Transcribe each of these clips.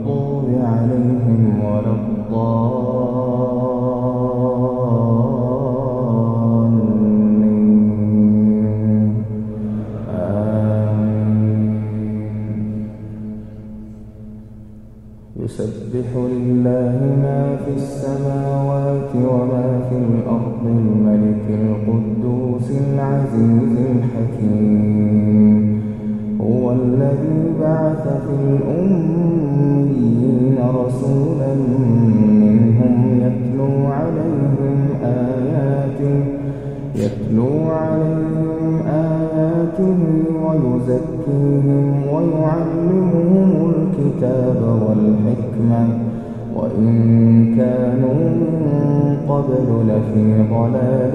المغضوب عليهم ولا الضالين. آمين. يسبح لله ما في السماوات وما في الأرض الملك القدوس العزيز الحكيم. هو الذي بعث في الأميين رسولا منهم يتلو عليهم آياته يتلو عليهم آياته ويزكيهم ويعلمهم الكتاب والحكمة وإن كانوا من قبل لفي ضلال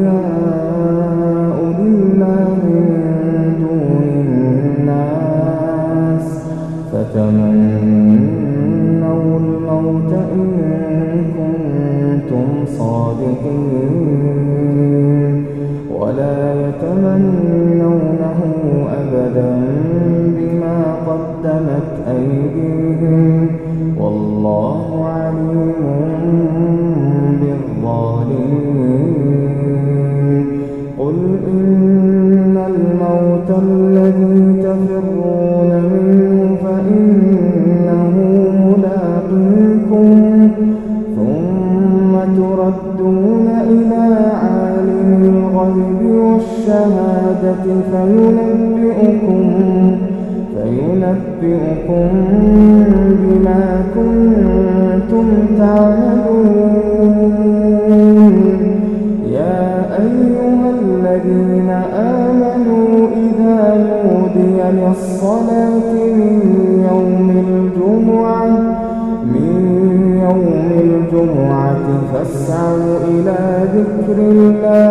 الغيب والشهادة فينبئكم فينبئكم بما كنتم تعملون. يا أيها الذين آمنوا إذا نودي للصلاة من يوم الجمعة من يوم الجمعة فاسعوا إلى ذكر الله.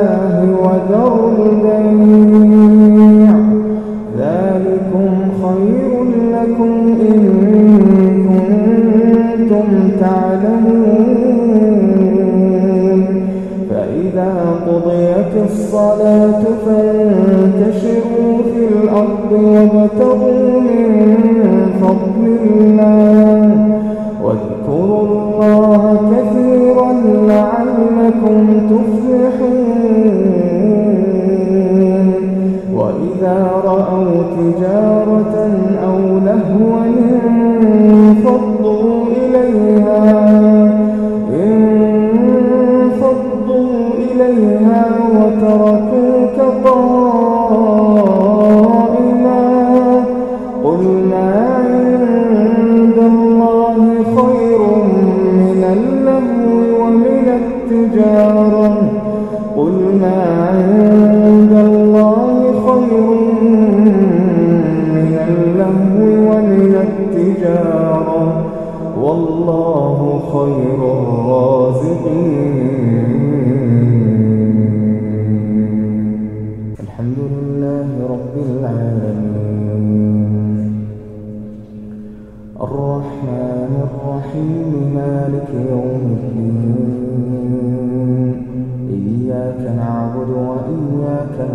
وابتغوا من فضل الله واذكروا الله كثيرا لعلكم تفلحون. وإذا رأوا تجارة أو لهوا ما عند الله خير من اللهو ومن التجارة والله خير الرازقين. الحمد لله رب العالمين. الرحمن الرحيم مالك يوم الدين.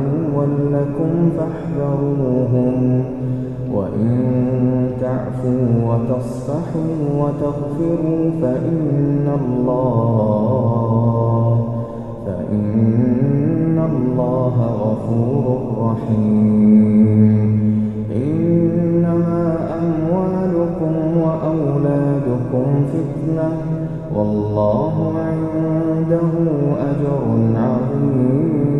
عدوا لكم فاحذروهم وإن تعفوا وتصفحوا وتغفروا فإن الله فإن الله غفور رحيم. إنما أموالكم وأولادكم فتنة والله عنده أجر عظيم.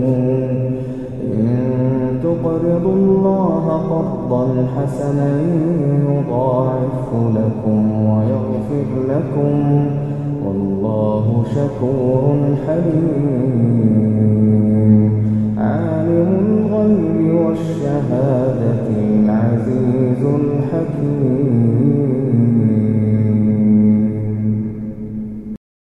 قرضا حسنا يضاعفه لكم ويغفر لكم والله شكور حليم.